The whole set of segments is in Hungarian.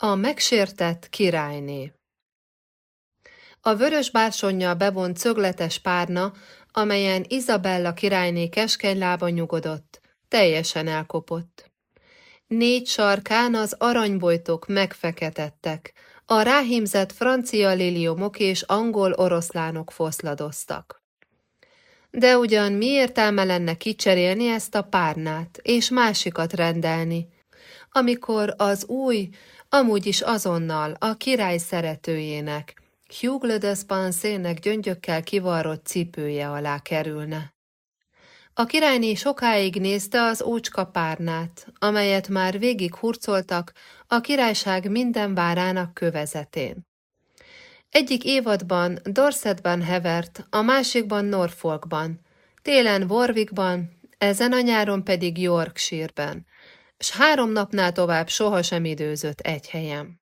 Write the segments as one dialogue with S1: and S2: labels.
S1: A megsértett királyné A vörös bársonnyal bevont szögletes párna, amelyen Izabella királyné keskeny lába nyugodott, teljesen elkopott. Négy sarkán az aranybojtok megfeketettek, a ráhímzett francia liliomok és angol oroszlánok foszladoztak. De ugyan mi értelme lenne kicserélni ezt a párnát, és másikat rendelni, amikor az új, amúgy is azonnal a király szeretőjének, Hugh le Despensének gyöngyökkel kivarrott cipője alá kerülne. A királyné sokáig nézte az ócska párnát, amelyet már végig hurcoltak a királyság minden várának kövezetén. Egyik évadban Dorsetben hevert, a másikban Norfolkban, télen Warwickban, ezen a nyáron pedig Yorkshireben, s három napnál tovább sohasem időzött egy helyen.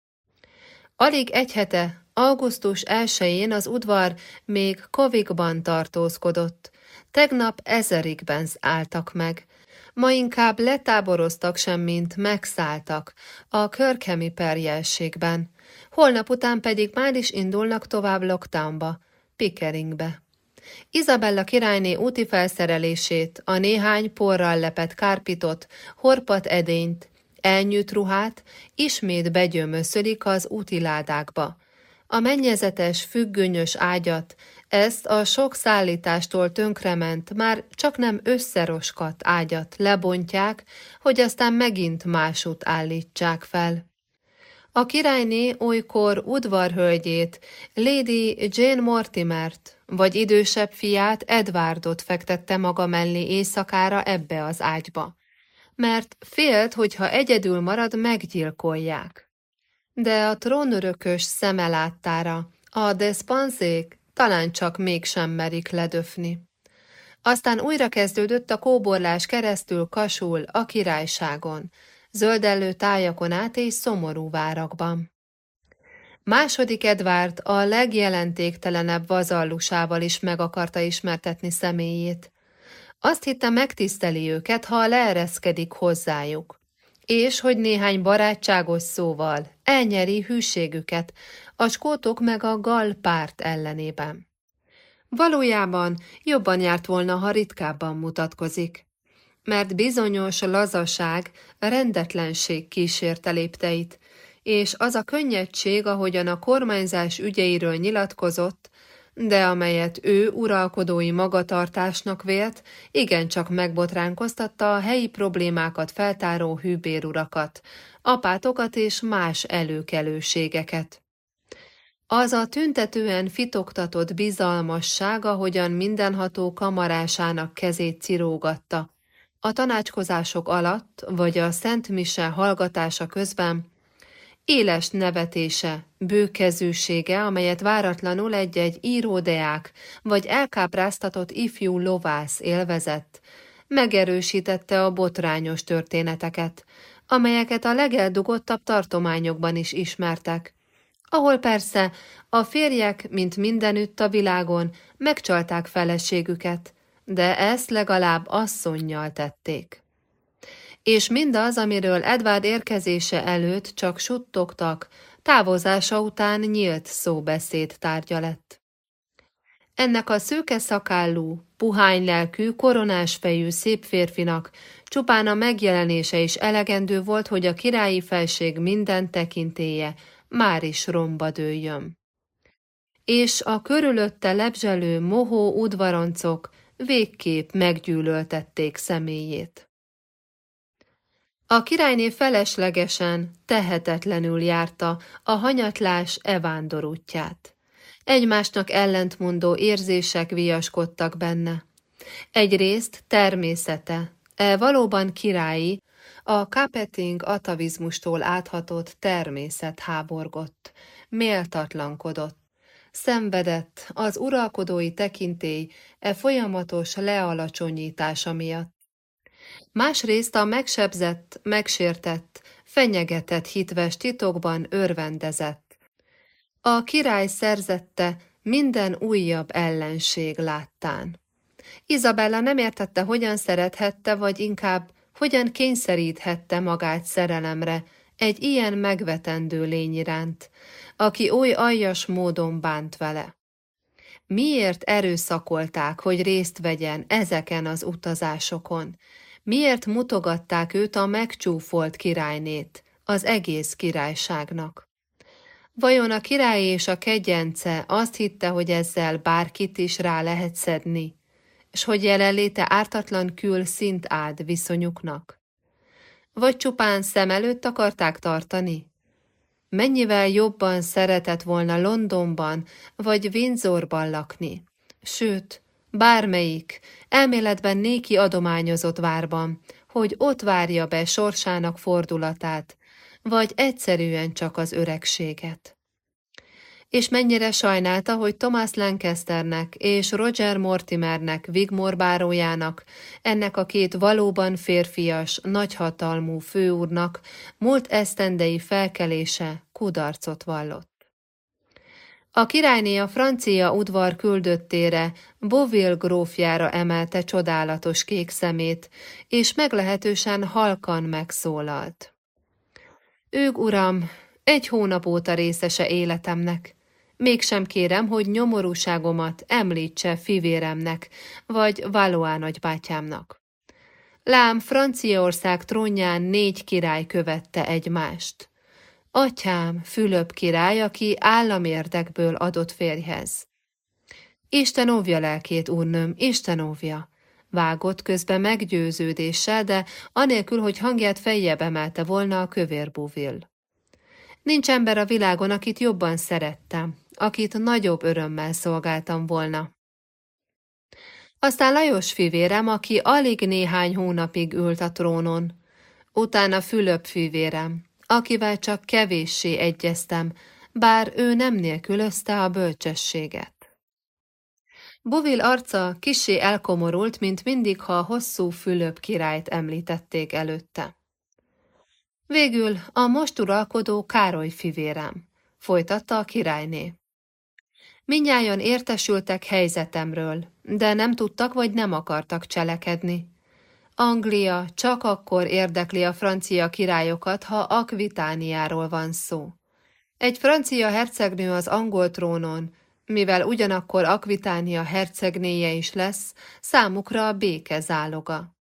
S1: Alig egy hete, augusztus 1-én az udvar még Kovikban tartózkodott, tegnap ezerikben álltak meg, ma inkább letáboroztak sem, mint megszálltak a körkemi perjelségben, holnap után pedig már is indulnak tovább Lockdownba, Pickeringbe. Izabella királyné úti felszerelését, a néhány porral lepett kárpitot, horpat edényt, elnyűt ruhát ismét begyömöszölik az úti ládákba. A mennyezetes, függönyös ágyat, ezt a sok szállítástól tönkrement, már csak nem összeroskat ágyat lebontják, hogy aztán megint másút állítsák fel. A királyné olykor udvarhölgyét, Lady Jane Mortimert, vagy idősebb fiát Edwardot fektette maga mellé éjszakára ebbe az ágyba, mert félt, hogy ha egyedül marad, meggyilkolják. De a trónörökös szeme láttára, a despenzék talán csak mégsem merik ledöfni. Aztán újra kezdődött a kóborlás keresztül kasul a királyságon, zöldellő tájakon át és szomorú várakban. Második Edvárd a legjelentéktelenebb vazallusával is meg akarta ismertetni személyét. Azt hitte megtiszteli őket, ha leereszkedik hozzájuk, és hogy néhány barátságos szóval elnyeri hűségüket a skótok meg a gal párt ellenében. Valójában jobban járt volna, ha ritkábban mutatkozik mert bizonyos lazaság, rendetlenség kísérte lépteit, és az a könnyedség, ahogyan a kormányzás ügyeiről nyilatkozott, de amelyet ő uralkodói magatartásnak vélt, igencsak megbotránkoztatta a helyi problémákat feltáró hűbérurakat, apátokat és más előkelőségeket. Az a tüntetően fitoktatott bizalmasság, ahogyan mindenható kamarásának kezét cirógatta, a tanácskozások alatt, vagy a Szent Mise hallgatása közben éles nevetése, bőkezűsége, amelyet váratlanul egy-egy íródeák vagy elkápráztatott ifjú lovász élvezett, megerősítette a botrányos történeteket, amelyeket a legeldugottabb tartományokban is ismertek, ahol persze a férjek, mint mindenütt a világon, megcsalták feleségüket, de ezt legalább asszonnyal tették. És mindaz, amiről Edvard érkezése előtt csak suttogtak, távozása után nyílt szóbeszéd tárgya lett. Ennek a szőke szakállú, puhány lelkű, koronás fejű szép férfinak csupán a megjelenése is elegendő volt, hogy a királyi felség minden tekintéje már is romba dőljön. És a körülötte lebzselő mohó udvaroncok végképp meggyűlöltették személyét. A királyné feleslegesen, tehetetlenül járta a hanyatlás evándor útját. Egymásnak ellentmondó érzések viaskodtak benne. Egyrészt természete, e valóban királyi, a Capeting atavizmustól áthatott természet háborgott, méltatlankodott, szenvedett az uralkodói tekintély e folyamatos lealacsonyítása miatt. Másrészt a megsebzett, megsértett, fenyegetett hitves titokban örvendezett. A király szerzette minden újabb ellenség láttán. Izabella nem értette, hogyan szerethette, vagy inkább hogyan kényszeríthette magát szerelemre egy ilyen megvetendő lény iránt, aki oly aljas módon bánt vele. Miért erőszakolták, hogy részt vegyen ezeken az utazásokon? Miért mutogatták őt a megcsúfolt királynét, az egész királyságnak? Vajon a király és a kegyence azt hitte, hogy ezzel bárkit is rá lehet szedni, és hogy jelenléte ártatlan kül szint ád viszonyuknak? Vagy csupán szem előtt akarták tartani? Mennyivel jobban szeretett volna Londonban vagy Windsorban lakni? Sőt, bármelyik, elméletben néki adományozott várban, hogy ott várja be sorsának fordulatát, vagy egyszerűen csak az öregséget. És mennyire sajnálta, hogy Thomas Lancasternek és Roger Mortimernek, Wigmore bárójának, ennek a két valóban férfias, nagyhatalmú főúrnak múlt esztendei felkelése kudarcot vallott. A királyné a francia udvar küldöttére, Bovil grófjára emelte csodálatos kék szemét, és meglehetősen halkan megszólalt. Ők, uram, egy hónap óta részese életemnek. Mégsem kérem, hogy nyomorúságomat említse fivéremnek, vagy Valois nagybátyámnak. Lám Franciaország trónján négy király követte egymást. Atyám, Fülöp király, aki államérdekből adott férjhez. Isten óvja lelkét, úrnőm, Isten óvja! Vágott közben meggyőződéssel, de anélkül, hogy hangját feljebb emelte volna a kövér buvil. Nincs ember a világon, akit jobban szerettem, akit nagyobb örömmel szolgáltam volna. Aztán Lajos fivérem, aki alig néhány hónapig ült a trónon. Utána Fülöp fivérem, akivel csak kevéssé egyeztem, bár ő nem nélkülözte a bölcsességet. Bovil arca kisé elkomorult, mint mindig, ha a hosszú Fülöp királyt említették előtte. Végül a most uralkodó Károly fivérem, folytatta a királyné. Minnyáján értesültek helyzetemről, de nem tudtak vagy nem akartak cselekedni. Anglia csak akkor érdekli a francia királyokat, ha Akvitániáról van szó. Egy francia hercegnő az angol trónon, mivel ugyanakkor Akvitánia hercegnéje is lesz, számukra a béke záloga.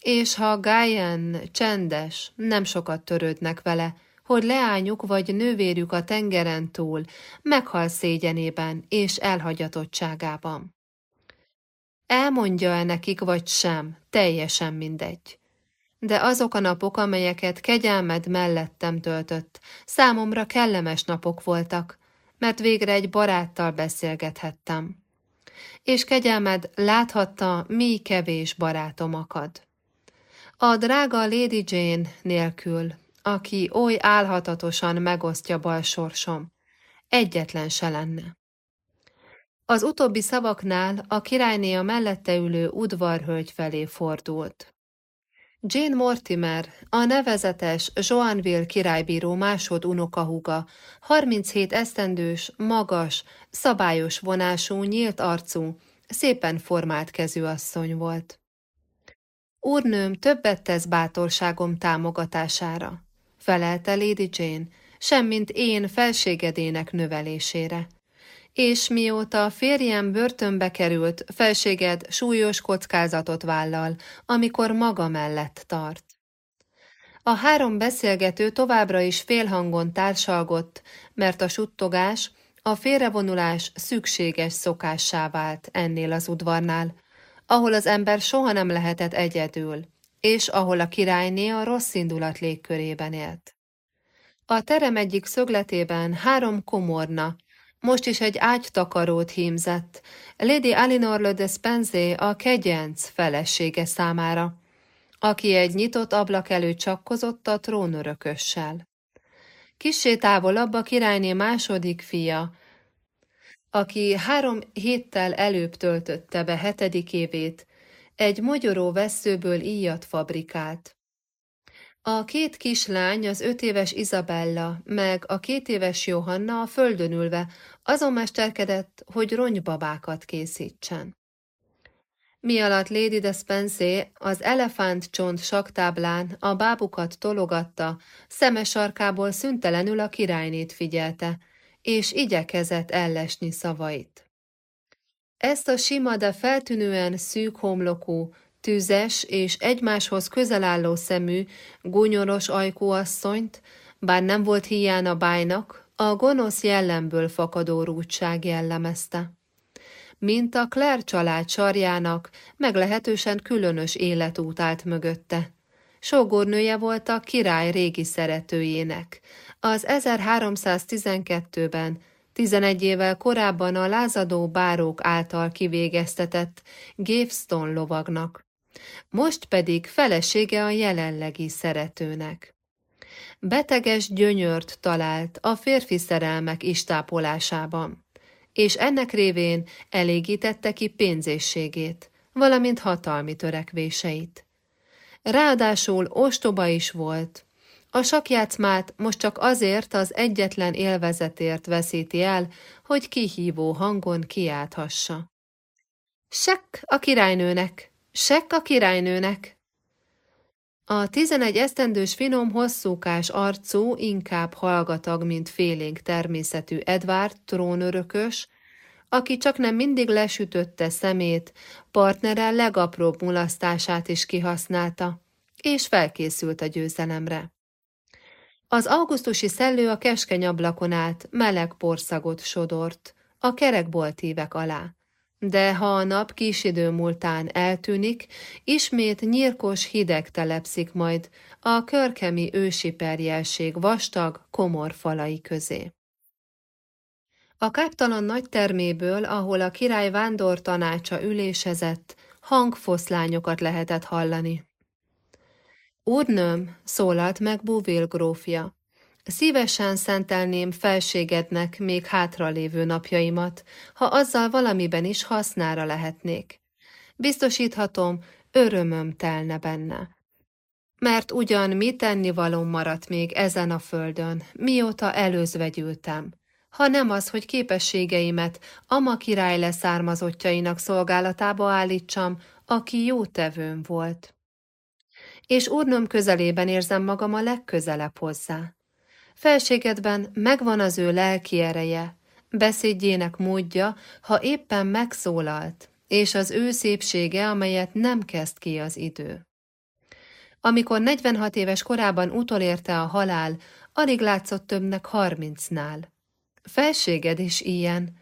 S1: És ha Gájen csendes, nem sokat törődnek vele, hogy leányuk vagy nővérük a tengeren túl meghal szégyenében és elhagyatottságában. Elmondja-e nekik vagy sem, teljesen mindegy. De azok a napok, amelyeket kegyelmed mellettem töltött, számomra kellemes napok voltak, mert végre egy baráttal beszélgethettem. És kegyelmed láthatta, mi kevés barátom akad. A drága Lady Jane nélkül, aki oly álhatatosan megosztja bal egyetlen se lenne. Az utóbbi szavaknál a királyné a mellette ülő udvarhölgy felé fordult. Jane Mortimer, a nevezetes Joanville királybíró másod unokahúga, 37 esztendős, magas, szabályos vonású, nyílt arcú, szépen formált kezű asszony volt. Úrnőm többet tesz bátorságom támogatására, felelte Lady Jane, semmint én felségedének növelésére és mióta a férjem börtönbe került, felséged súlyos kockázatot vállal, amikor maga mellett tart. A három beszélgető továbbra is félhangon társalgott, mert a suttogás, a félrevonulás szükséges szokássá vált ennél az udvarnál, ahol az ember soha nem lehetett egyedül, és ahol a királyné a rossz indulat légkörében élt. A terem egyik szögletében három komorna, most is egy ágytakarót hímzett, Lady Alinor le Despensé a kegyenc felesége számára, aki egy nyitott ablak előtt csakkozott a trónörökössel. Kissé távolabb a királyné második fia, aki három héttel előbb töltötte be hetedik évét, egy mogyoró veszőből íjat fabrikált. A két kislány, az öt éves Izabella, meg a két éves Johanna a földön ülve azon mesterkedett, hogy ronybabákat készítsen. mi alatt Lady de Spensé az elefántcsont saktáblán a bábukat tologatta, szemes sarkából szüntelenül a királynét figyelte, és igyekezett ellesni szavait. Ezt a sima, de feltűnően szűk homlokú, tüzes és egymáshoz közel álló szemű, gúnyoros ajkú asszonyt, bár nem volt hiány a bájnak, a gonosz jellemből fakadó rúdság jellemezte mint a Claire család sarjának meglehetősen különös életút állt mögötte. Sógornője volt a király régi szeretőjének. Az 1312-ben, 11 évvel korábban a lázadó bárók által kivégeztetett Gavestone lovagnak. Most pedig felesége a jelenlegi szeretőnek. Beteges gyönyört talált a férfi szerelmek istápolásában és ennek révén elégítette ki pénzésségét, valamint hatalmi törekvéseit. Ráadásul ostoba is volt. A sakjátszmát most csak azért az egyetlen élvezetért veszíti el, hogy kihívó hangon kiálthassa. Sekk a királynőnek! Sekk a királynőnek! A tizenegy esztendős finom, hosszúkás arcú, inkább hallgatag, mint félénk természetű Edward trónörökös, aki csak nem mindig lesütötte szemét, partnere legapróbb mulasztását is kihasználta, és felkészült a győzelemre. Az augusztusi szellő a keskeny ablakon át meleg porszagot sodort, a kerekboltívek alá de ha a nap kis idő múltán eltűnik, ismét nyírkos hideg telepszik majd a körkemi ősi perjelség vastag, komor falai közé. A káptalan nagy terméből, ahol a király vándor tanácsa ülésezett, hangfoszlányokat lehetett hallani. Úrnőm, szólalt meg Buvil grófja, Szívesen szentelném felségednek még hátralévő napjaimat, ha azzal valamiben is hasznára lehetnék. Biztosíthatom, örömöm telne benne. Mert ugyan mi tennivalóm maradt még ezen a földön, mióta előzvegyültem, ha nem az, hogy képességeimet Ama király leszármazottjainak szolgálatába állítsam, aki jó tevőm volt. És úrnöm közelében érzem magam a legközelebb hozzá. Felségedben megvan az ő lelki ereje, beszédjének módja, ha éppen megszólalt, és az ő szépsége, amelyet nem kezd ki az idő. Amikor 46 éves korában utolérte a halál, alig látszott többnek harmincnál. Felséged is ilyen,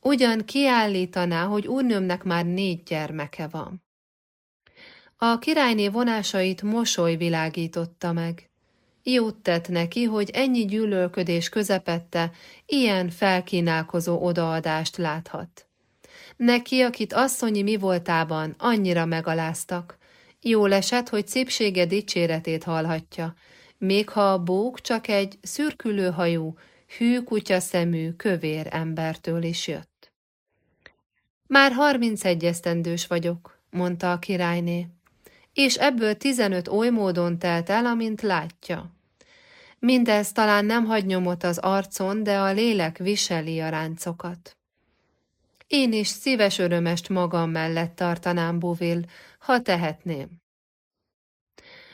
S1: ugyan kiállítaná, hogy úrnőmnek már négy gyermeke van. A királyné vonásait mosoly világította meg. Jót tett neki, hogy ennyi gyűlölködés közepette ilyen felkínálkozó odaadást láthat. Neki, akit asszonyi mi voltában annyira megaláztak, jó esett, hogy szépsége dicséretét hallhatja, még ha a bók csak egy szürkülő hajú, hű kutyaszemű, kövér embertől is jött. Már harmincegy esztendős vagyok, mondta a királyné és ebből tizenöt oly módon telt el, amint látja. Mindez talán nem hagy nyomot az arcon, de a lélek viseli a ráncokat. Én is szíves örömest magam mellett tartanám, Buvil, ha tehetném.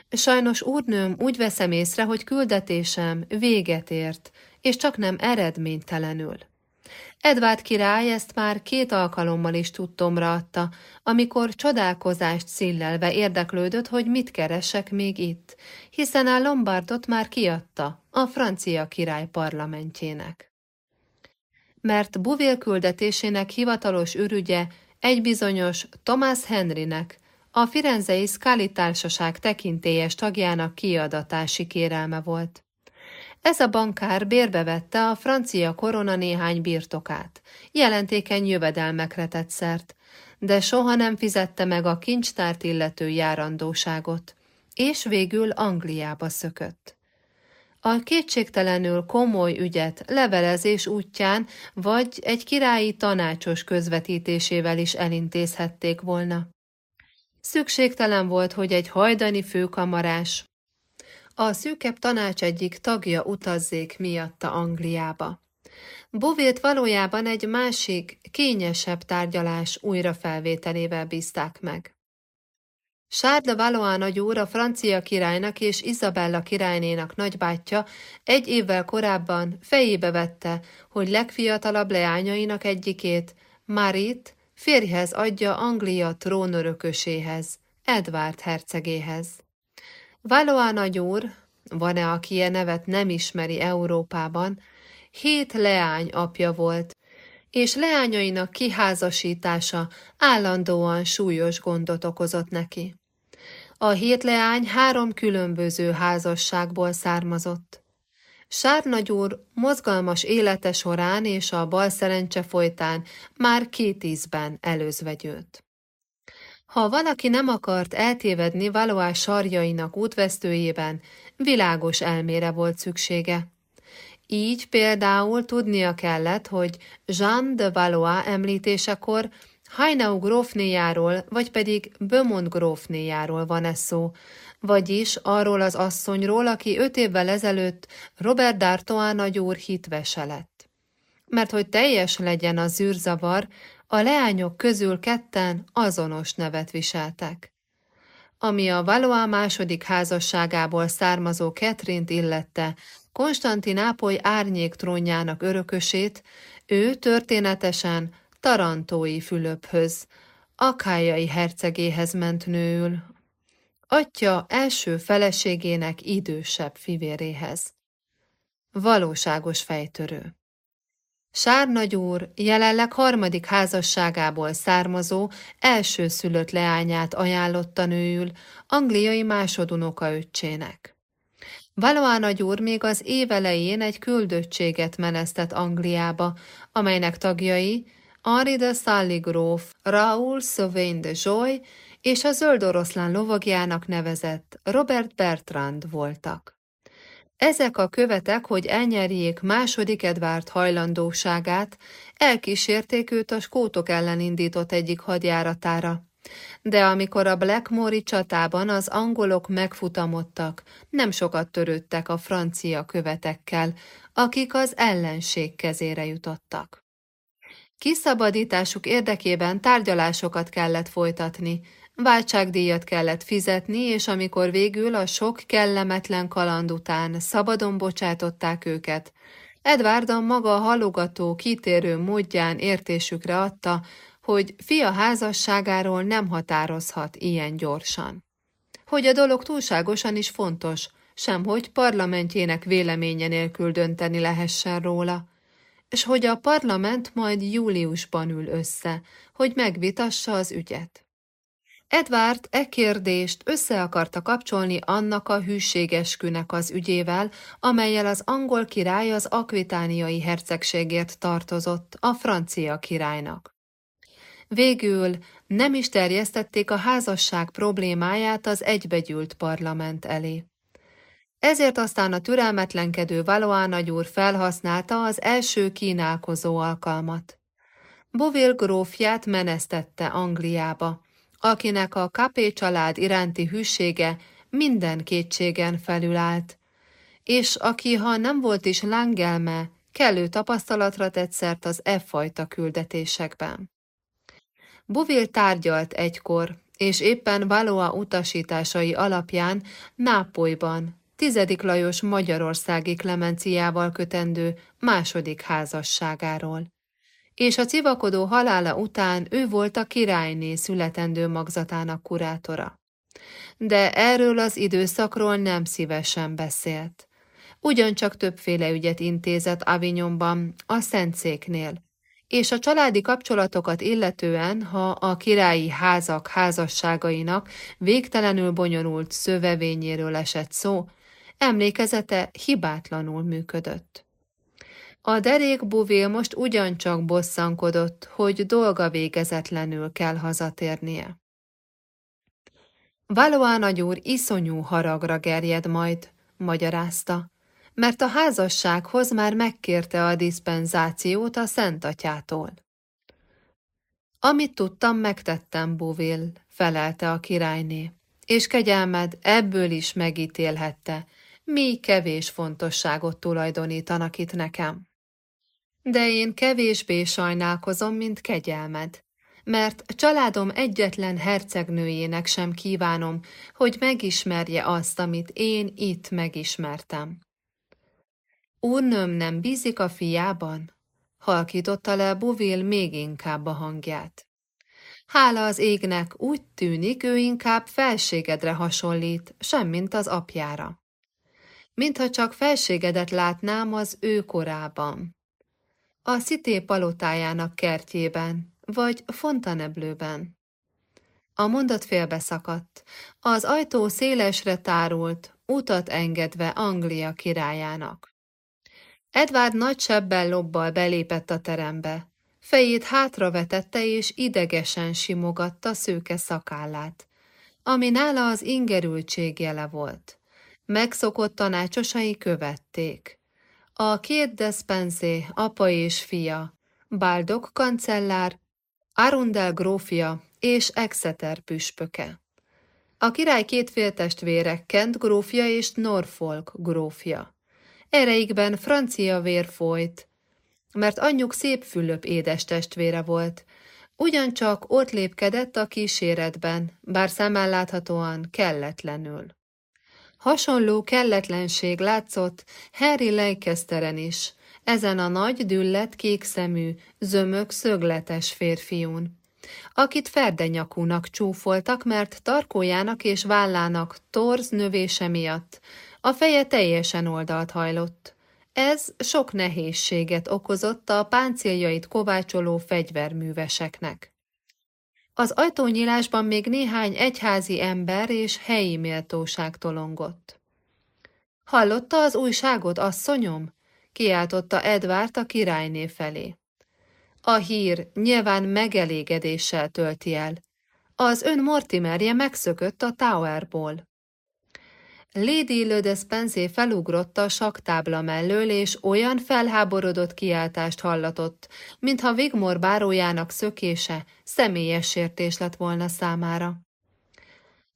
S1: Sajnos úrnőm úgy veszem észre, hogy küldetésem véget ért, és csak nem eredménytelenül. Edvárd király ezt már két alkalommal is tudtomra adta, amikor csodálkozást szillelve érdeklődött, hogy mit keresek még itt, hiszen a Lombardot már kiadta a francia király parlamentjének. Mert Buvil küldetésének hivatalos ürügye egy bizonyos Thomas Henrynek, a Firenzei Scali társaság tekintélyes tagjának kiadatási kérelme volt. Ez a bankár bérbevette a francia korona néhány birtokát, jelentékeny jövedelmekre tett szert, de soha nem fizette meg a kincstárt illető járandóságot, és végül Angliába szökött. A kétségtelenül komoly ügyet levelezés útján vagy egy királyi tanácsos közvetítésével is elintézhették volna. Szükségtelen volt, hogy egy hajdani főkamarás a szűkebb tanács egyik tagja utazzék miatta Angliába. Bovét valójában egy másik, kényesebb tárgyalás újrafelvételével bízták meg. Charles de Valois nagyúr francia királynak és Isabella királynénak nagybátyja egy évvel korábban fejébe vette, hogy legfiatalabb leányainak egyikét, Marit, férjhez adja Anglia trónörököséhez, Edward hercegéhez. Valois nagyúr, van-e, aki ilyen nevet nem ismeri Európában, hét leány apja volt, és leányainak kiházasítása állandóan súlyos gondot okozott neki. A hét leány három különböző házasságból származott. Sárnagyúr mozgalmas élete során és a bal szerencse folytán már két ízben előzvegyült. Ha valaki nem akart eltévedni Valois sarjainak útvesztőjében, világos elmére volt szüksége. Így például tudnia kellett, hogy Jean de Valois említésekor Hainau grófnéjáról, vagy pedig Beaumont grófnéjáról van ez szó, vagyis arról az asszonyról, aki öt évvel ezelőtt Robert d'Artois nagyúr hitvese lett. Mert hogy teljes legyen a zűrzavar, a leányok közül ketten azonos nevet viseltek. Ami a Valois második házasságából származó Ketrint illette, Konstantinápoly árnyék trónjának örökösét, ő történetesen Tarantói Fülöphöz, Akájai hercegéhez ment nőül, atya első feleségének idősebb fivéréhez. Valóságos fejtörő. Sárnagyúr jelenleg harmadik házasságából származó elsőszülött leányát ajánlotta nőül angliai másodunoka öccsének. Valois nagyúr még az évelején egy küldöttséget menesztett Angliába, amelynek tagjai Henri de Sully gróf, Raoul Sauvain de Joy és a zöld oroszlán lovagjának nevezett Robert Bertrand voltak. Ezek a követek, hogy elnyerjék második Edvárd hajlandóságát, elkísérték őt a skótok ellen indított egyik hadjáratára. De amikor a Blackmore csatában az angolok megfutamodtak, nem sokat törődtek a francia követekkel, akik az ellenség kezére jutottak. Kiszabadításuk érdekében tárgyalásokat kellett folytatni, váltságdíjat kellett fizetni, és amikor végül a sok kellemetlen kaland után szabadon bocsátották őket, Edward a maga halogató, kitérő módján értésükre adta, hogy fia házasságáról nem határozhat ilyen gyorsan. Hogy a dolog túlságosan is fontos, semhogy parlamentjének véleménye nélkül dönteni lehessen róla, és hogy a parlament majd júliusban ül össze, hogy megvitassa az ügyet. Edward e kérdést össze akarta kapcsolni annak a hűségeskünek az ügyével, amelyel az angol király az akvitániai hercegségért tartozott a francia királynak. Végül nem is terjesztették a házasság problémáját az egybegyűlt parlament elé. Ezért aztán a türelmetlenkedő Valois nagyúr felhasználta az első kínálkozó alkalmat. Bovil grófját menesztette Angliába, akinek a Capé család iránti hűsége minden kétségen felülállt, és aki, ha nem volt is lángelme, kellő tapasztalatra tett az e fajta küldetésekben. Bovil tárgyalt egykor, és éppen Valois utasításai alapján Nápolyban, tizedik Lajos magyarországi Klemenciával kötendő második házasságáról. És a civakodó halála után ő volt a királyné születendő magzatának kurátora. De erről az időszakról nem szívesen beszélt. Ugyancsak többféle ügyet intézett Avignonban, a Szentszéknél, és a családi kapcsolatokat illetően, ha a királyi házak házasságainak végtelenül bonyolult szövevényéről esett szó, emlékezete hibátlanul működött. A derék buvél most ugyancsak bosszankodott, hogy dolga végezetlenül kell hazatérnie. Valois nagyúr iszonyú haragra gerjed majd, magyarázta, mert a házassághoz már megkérte a diszpenzációt a Szentatyától. Amit tudtam, megtettem, Buvil, felelte a királyné, és kegyelmed ebből is megítélhette, mi kevés fontosságot tulajdonítanak itt nekem. De én kevésbé sajnálkozom, mint kegyelmed, mert családom egyetlen hercegnőjének sem kívánom, hogy megismerje azt, amit én itt megismertem. Úrnőm nem bízik a fiában? Halkította le Buvil még inkább a hangját. Hála az égnek, úgy tűnik, ő inkább felségedre hasonlít, semmint az apjára. Mintha csak felségedet látnám az ő korában. A Szité palotájának kertjében, vagy Fontaneblőben. A mondat félbeszakadt. Az ajtó szélesre tárult, utat engedve Anglia királyának. Edward nagy sebbel lobbal belépett a terembe. Fejét hátravetette és idegesen simogatta szőke szakállát, ami nála az ingerültség jele volt. Megszokott tanácsosai követték. A két despensé, apa és fia, Baldok kancellár, Arundel grófja és Exeter püspöke. A király két féltestvére Kent grófja és Norfolk grófja. Ereikben francia vér folyt, mert anyjuk szép Fülöp édes testvére volt, ugyancsak ott lépkedett a kíséretben, bár szemmel láthatóan kelletlenül. Hasonló kelletlenség látszott Harry Leicesteren is, ezen a nagy, düllet, kékszemű, zömök, szögletes férfiún, akit ferdenyakúnak csúfoltak, mert tarkójának és vállának torz növése miatt a feje teljesen oldalt hajlott. Ez sok nehézséget okozott a páncéljait kovácsoló fegyverműveseknek. Az ajtónyílásban még néhány egyházi ember és helyi méltóság tolongott. Hallotta az újságot, asszonyom? kiáltotta Edvárt a királyné felé. A hír nyilván megelégedéssel tölti el. Az ön Mortimerje megszökött a Towerból. Lady Le Despensé felugrott a saktábla mellől, és olyan felháborodott kiáltást hallatott, mintha Vigmor bárójának szökése személyes sértés lett volna számára.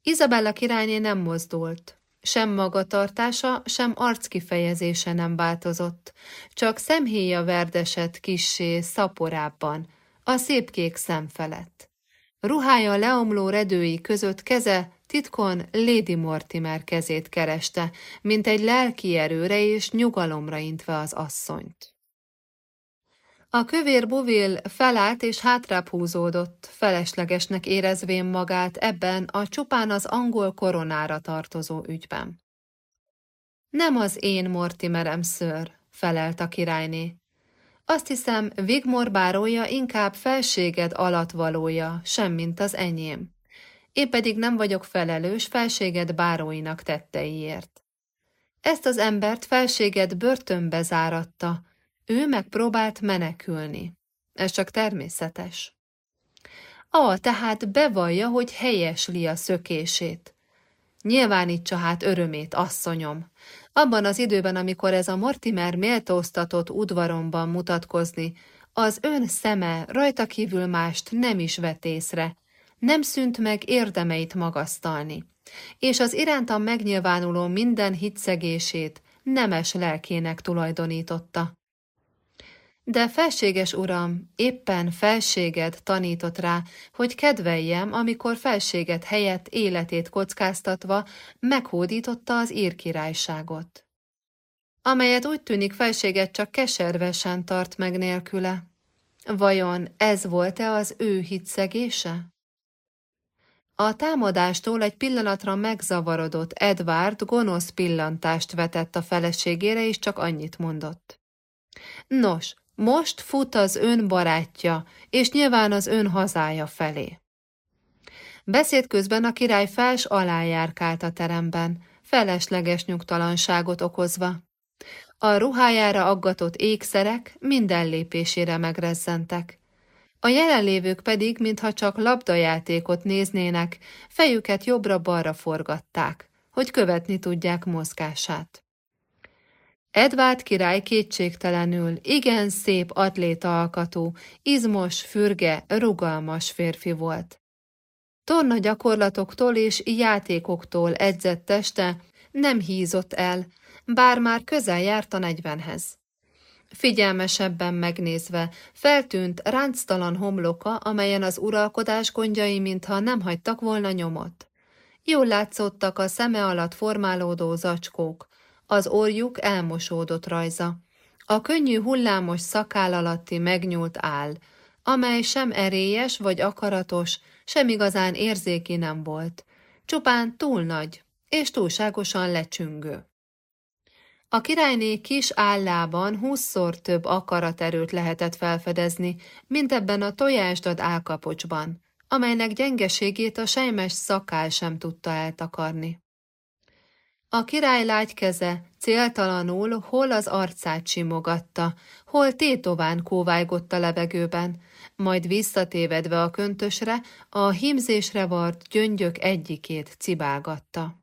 S1: Izabella királyné nem mozdult. Sem magatartása, sem arckifejezése nem változott, csak szemhéja verdesett kissé szaporábban, a szép kék szem felett. Ruhája leomló redői között keze Titkon Lady Mortimer kezét kereste, mint egy lelki erőre és nyugalomra intve az asszonyt. A kövér buvil felállt és hátrább húzódott, feleslegesnek érezvén magát ebben a csupán az angol koronára tartozó ügyben. Nem az én Mortimerem ször, felelt a királyné. Azt hiszem, Vigmor bárója inkább felséged alatvalója, semmint az enyém. Én pedig nem vagyok felelős felséged báróinak tetteiért. Ezt az embert felséged börtönbe záratta, ő megpróbált menekülni. Ez csak természetes. A, tehát bevallja, hogy helyesli a szökését. Nyilvánítsa hát örömét, asszonyom. Abban az időben, amikor ez a Mortimer méltóztatott udvaromban mutatkozni, az ön szeme rajta kívül mást nem is vett észre, nem szűnt meg érdemeit magasztalni, és az irántam megnyilvánuló minden hitszegését nemes lelkének tulajdonította. De felséges uram, éppen felséged tanított rá, hogy kedveljem, amikor felséget helyett életét kockáztatva meghódította az írkirályságot, amelyet úgy tűnik felséget csak keservesen tart meg nélküle. Vajon ez volt-e az ő hitszegése? A támadástól egy pillanatra megzavarodott Edward gonosz pillantást vetett a feleségére, és csak annyit mondott. Nos, most fut az ön barátja, és nyilván az ön hazája felé. Beszéd közben a király fels alájárkált a teremben, felesleges nyugtalanságot okozva. A ruhájára aggatott ékszerek minden lépésére megrezzentek. A jelenlévők pedig, mintha csak labdajátékot néznének, fejüket jobbra-balra forgatták, hogy követni tudják mozgását. Edvárd király kétségtelenül igen szép atléta alkatú, izmos, fürge, rugalmas férfi volt. Torna gyakorlatoktól és játékoktól edzett teste nem hízott el, bár már közel járt a negyvenhez. Figyelmesebben megnézve, feltűnt ránctalan homloka, amelyen az uralkodás gondjai, mintha nem hagytak volna nyomot. Jól látszottak a szeme alatt formálódó zacskók, az orjuk elmosódott rajza. A könnyű hullámos szakáll alatti megnyúlt áll, amely sem erélyes vagy akaratos, sem igazán érzéki nem volt. Csupán túl nagy, és túlságosan lecsüngő. A királyné kis állában húszszor több akaraterőt lehetett felfedezni, mint ebben a tojásdad álkapocsban, amelynek gyengeségét a sejmes szakál sem tudta eltakarni. A király lágy keze céltalanul hol az arcát simogatta, hol tétován kóvájgott a levegőben, majd visszatévedve a köntösre, a hímzésre vart gyöngyök egyikét cibálgatta.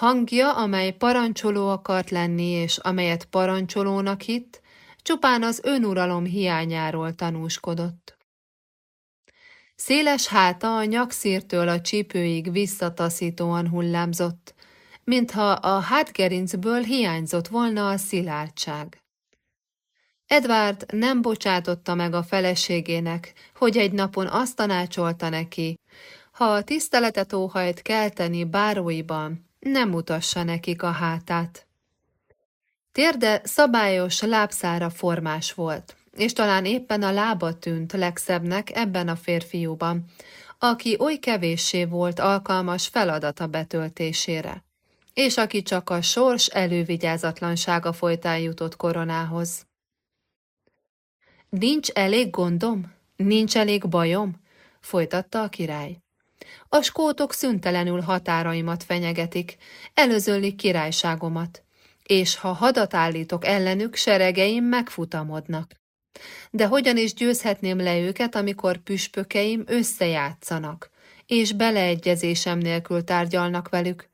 S1: Hangja, amely parancsoló akart lenni, és amelyet parancsolónak hitt, csupán az önuralom hiányáról tanúskodott. Széles háta a nyakszírtől a csípőig visszataszítóan hullámzott, mintha a hátgerincből hiányzott volna a szilárdság. Edward nem bocsátotta meg a feleségének, hogy egy napon azt tanácsolta neki, ha a tiszteletet óhajt kelteni báróiban, nem mutassa nekik a hátát. Térde szabályos lábszára formás volt, és talán éppen a lába tűnt legszebbnek ebben a férfiúban, aki oly kevéssé volt alkalmas feladata betöltésére, és aki csak a sors elővigyázatlansága folytán jutott koronához. Nincs elég gondom? Nincs elég bajom? folytatta a király. A skótok szüntelenül határaimat fenyegetik, előzölik királyságomat, és ha hadat állítok ellenük, seregeim megfutamodnak. De hogyan is győzhetném le őket, amikor püspökeim összejátszanak, és beleegyezésem nélkül tárgyalnak velük,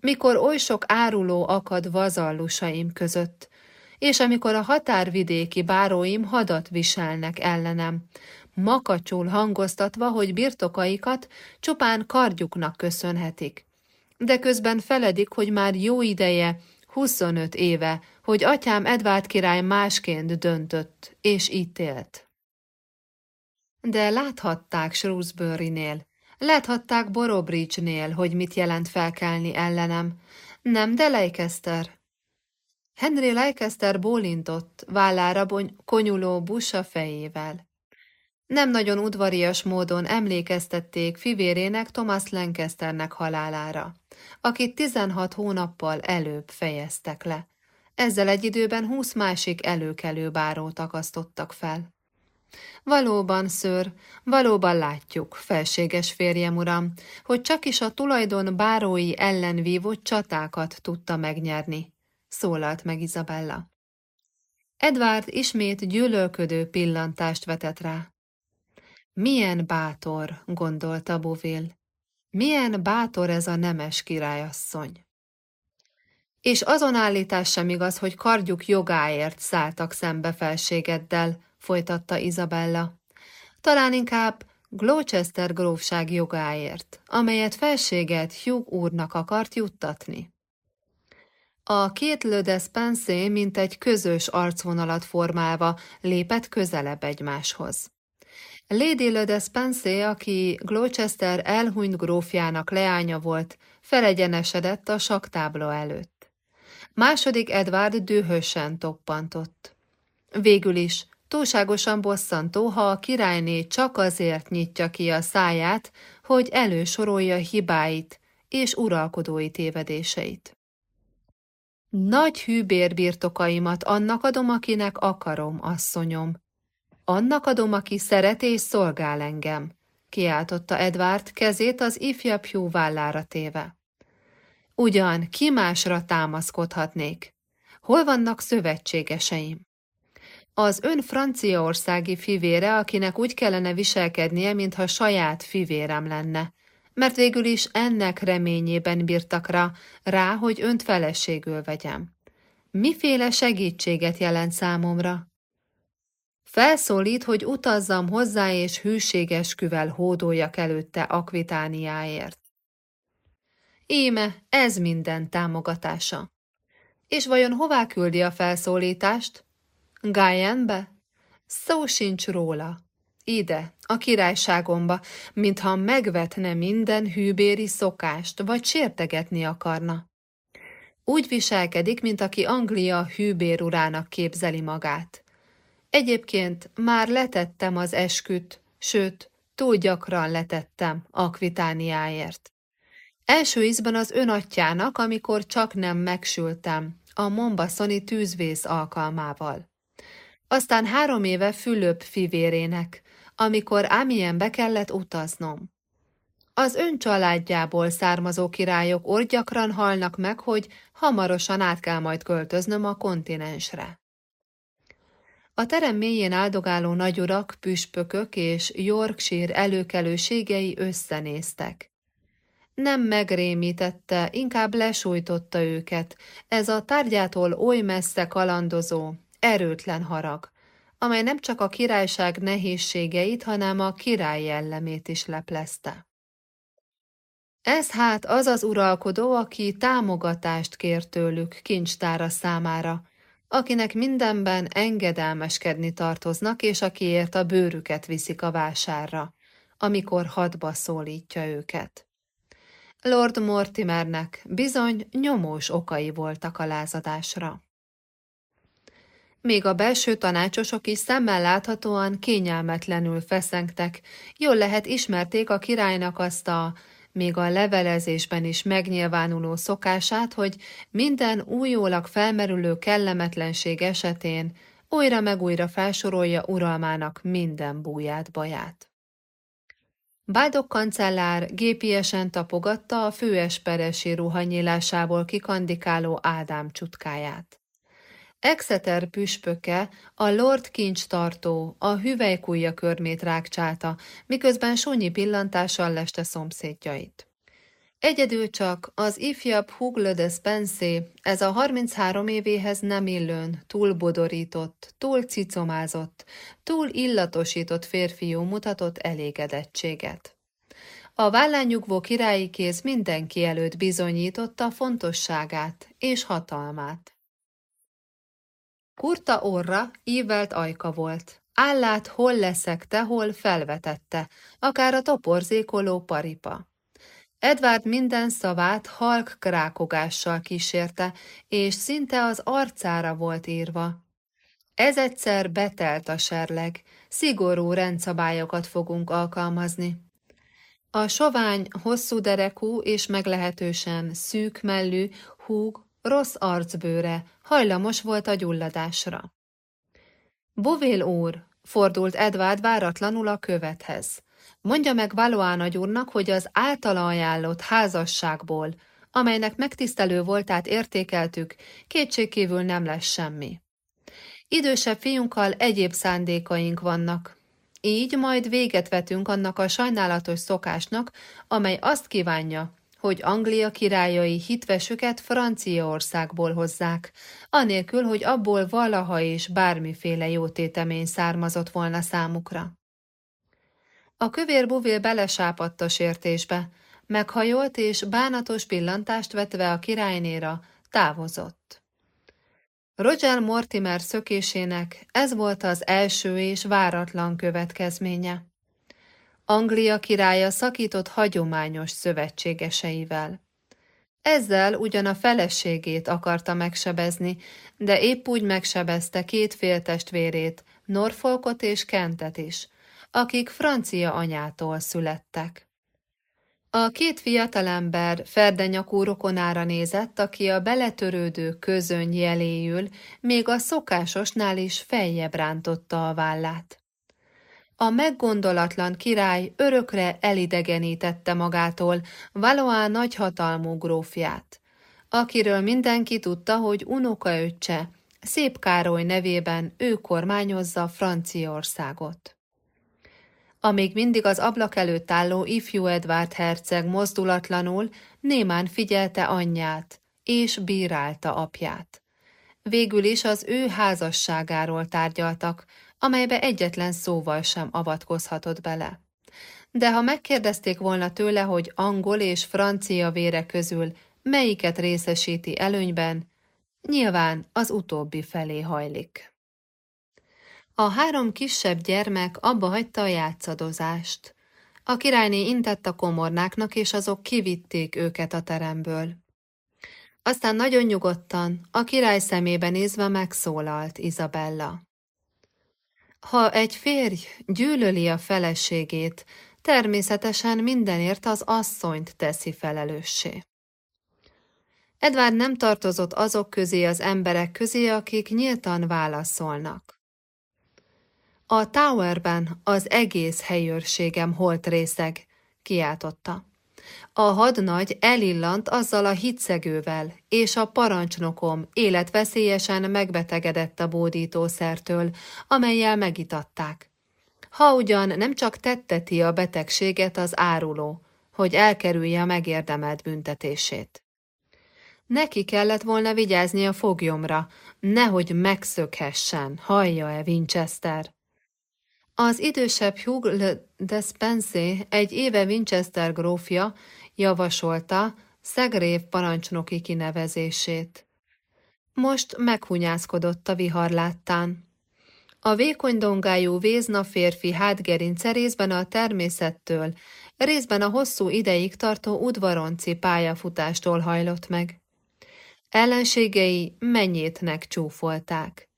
S1: mikor oly sok áruló akad vazallusaim között, és amikor a határvidéki báróim hadat viselnek ellenem, makacsul hangoztatva, hogy birtokaikat csupán kardjuknak köszönhetik. De közben feledik, hogy már jó ideje, 25 éve, hogy atyám Edvárd király másként döntött, és ítélt. De láthatták Shrewsbury-nél, láthatták Borobridge-nél, hogy mit jelent felkelni ellenem. Nem, de Leicester. Henry Leicester bólintott, vállára bony konyuló busa fejével. Nem nagyon udvarias módon emlékeztették fivérének Thomas Lancasternek halálára, akit 16 hónappal előbb fejeztek le. Ezzel egy időben húsz másik előkelő bárót akasztottak fel. Valóban, ször, valóban látjuk, felséges férjem uram, hogy csak is a tulajdon bárói ellen vívott csatákat tudta megnyerni, szólalt meg Izabella. Edward ismét gyűlölködő pillantást vetett rá. Milyen bátor, gondolta Bovil. Milyen bátor ez a nemes királyasszony. És azon állítás sem igaz, hogy kardjuk jogáért szálltak szembe felségeddel, folytatta Izabella. Talán inkább Gloucester grófság jogáért, amelyet felséget Hugh úrnak akart juttatni. A két lödes pensé, mint egy közös arcvonalat formálva, lépett közelebb egymáshoz. Lady Le Despensé, aki Gloucester elhunyt grófjának leánya volt, felegyenesedett a saktábla előtt. Második Edward dühösen toppantott. Végül is túlságosan bosszantó, ha a királyné csak azért nyitja ki a száját, hogy elősorolja hibáit és uralkodói tévedéseit. Nagy hűbér birtokaimat annak adom, akinek akarom, asszonyom, annak adom, aki szeret és szolgál engem, kiáltotta Edward kezét az ifjabb Hugh vállára téve. Ugyan, ki másra támaszkodhatnék? Hol vannak szövetségeseim? Az ön franciaországi fivére, akinek úgy kellene viselkednie, mintha saját fivérem lenne, mert végül is ennek reményében bírtak rá, rá, hogy önt feleségül vegyem. Miféle segítséget jelent számomra? Felszólít, hogy utazzam hozzá, és hűséges küvel hódoljak előtte Akvitániáért. Íme, ez minden támogatása. És vajon hová küldi a felszólítást? Gájenbe? Szó sincs róla. Ide, a királyságomba, mintha megvetne minden hűbéri szokást, vagy sértegetni akarna. Úgy viselkedik, mint aki Anglia hűbérurának képzeli magát. Egyébként már letettem az esküt, sőt, túl gyakran letettem Akvitániáért. Első ízben az önatyjának, amikor csak nem megsültem, a Mombaszoni tűzvész alkalmával. Aztán három éve Fülöp fivérének, amikor Amienbe kellett utaznom. Az ön családjából származó királyok oly gyakran halnak meg, hogy hamarosan át kell majd költöznöm a kontinensre. A terem mélyén áldogáló nagyurak, püspökök és Yorkshire előkelőségei összenéztek. Nem megrémítette, inkább lesújtotta őket, ez a tárgyától oly messze kalandozó, erőtlen harag, amely nem csak a királyság nehézségeit, hanem a király jellemét is leplezte. Ez hát az az uralkodó, aki támogatást kér tőlük kincstára számára, akinek mindenben engedelmeskedni tartoznak, és akiért a bőrüket viszik a vásárra, amikor hadba szólítja őket. Lord Mortimernek bizony nyomós okai voltak a lázadásra. Még a belső tanácsosok is szemmel láthatóan kényelmetlenül feszengtek, jól lehet ismerték a királynak azt a még a levelezésben is megnyilvánuló szokását, hogy minden újólag felmerülő kellemetlenség esetén újra meg újra felsorolja uralmának minden búját baját. Bádok kancellár gépiesen tapogatta a főesperesi ruhanyílásából kikandikáló Ádám csutkáját. Exeter püspöke, a Lord kincstartó, a hüvelykújja körmét rákcsálta, miközben sonyi pillantással leste szomszédjait. Egyedül csak az ifjabb Hugle de ez a 33 évéhez nem illőn, túl bodorított, túl cicomázott, túl illatosított férfiú mutatott elégedettséget. A vállányugvó királyi kéz mindenki előtt bizonyította fontosságát és hatalmát. Kurta orra ívelt ajka volt. Állát hol leszekte, hol felvetette, akár a toporzékoló paripa. Edward minden szavát halk krákogással kísérte, és szinte az arcára volt írva. Ez egyszer betelt a serleg, szigorú rendszabályokat fogunk alkalmazni. A sovány, hosszú derekú és meglehetősen szűk mellű húg rossz arcbőre, hajlamos volt a gyulladásra. Bovél úr, fordult Edvard váratlanul a követhez. Mondja meg Valoán nagyúrnak, hogy az általa ajánlott házasságból, amelynek megtisztelő voltát értékeltük, kétségkívül nem lesz semmi. Idősebb fiunkkal egyéb szándékaink vannak. Így majd véget vetünk annak a sajnálatos szokásnak, amely azt kívánja, hogy Anglia királyai hitvesüket Franciaországból hozzák, anélkül, hogy abból valaha is bármiféle jótétemény származott volna számukra. A kövér buvél belesápadt a sértésbe, meghajolt és bánatos pillantást vetve a királynéra távozott. Roger Mortimer szökésének ez volt az első és váratlan következménye. Anglia királya szakított hagyományos szövetségeseivel. Ezzel ugyan a feleségét akarta megsebezni, de épp úgy megsebezte két féltestvérét, Norfolkot és Kentet is, akik francia anyától születtek. A két fiatalember ferdenyakú rokonára nézett, aki a beletörődő közöny jeléül még a szokásosnál is feljebb rántotta a vállát. A meggondolatlan király örökre elidegenítette magától Valois nagyhatalmú grófját, akiről mindenki tudta, hogy unokaöccse, Szép Károly nevében ő kormányozza Franciaországot. Amíg mindig az ablak előtt álló ifjú Edvárd herceg mozdulatlanul némán figyelte anyját, és bírálta apját. Végül is az ő házasságáról tárgyaltak, amelybe egyetlen szóval sem avatkozhatott bele. De ha megkérdezték volna tőle, hogy angol és francia vére közül melyiket részesíti előnyben, nyilván az utóbbi felé hajlik. A három kisebb gyermek abba hagyta a játszadozást. A királyné intett a komornáknak, és azok kivitték őket a teremből. Aztán nagyon nyugodtan, a király szemébe nézve megszólalt Izabella. Ha egy férj gyűlöli a feleségét, természetesen mindenért az asszonyt teszi felelőssé. Edward nem tartozott azok közé az emberek közé, akik nyíltan válaszolnak. A Towerben az egész helyőrségem holt részeg, kiáltotta. A hadnagy elillant azzal a hitszegővel, és a parancsnokom életveszélyesen megbetegedett a bódítószertől, amelyel megitatták. Ha ugyan nem csak tetteti a betegséget az áruló, hogy elkerülje a megérdemelt büntetését. Neki kellett volna vigyázni a fogjomra, nehogy megszökhessen, hallja-e Winchester. Az idősebb Hugh Le Despensé, egy éve Winchester grófja, javasolta Szegrév parancsnoki kinevezését. Most meghunyászkodott a vihar láttán. A vékony dongájú vézna férfi hátgerince részben a természettől, részben a hosszú ideig tartó udvaronci pályafutástól hajlott meg. Ellenségei mennyétnek csúfolták.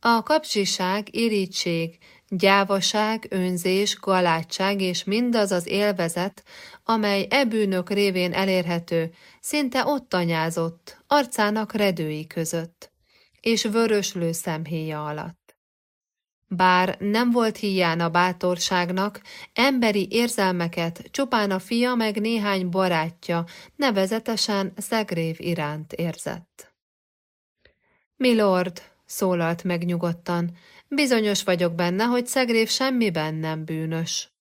S1: A kapcsiság, irítség, gyávaság, önzés, galátság és mindaz az élvezet, amely e bűnök révén elérhető, szinte ott anyázott, arcának redői között, és vöröslő szemhéja alatt. Bár nem volt híján a bátorságnak, emberi érzelmeket csupán a fia meg néhány barátja, nevezetesen Szegrév iránt érzett. Milord, szólalt meg nyugodtan, bizonyos vagyok benne, hogy Szegrév semmiben nem bűnös.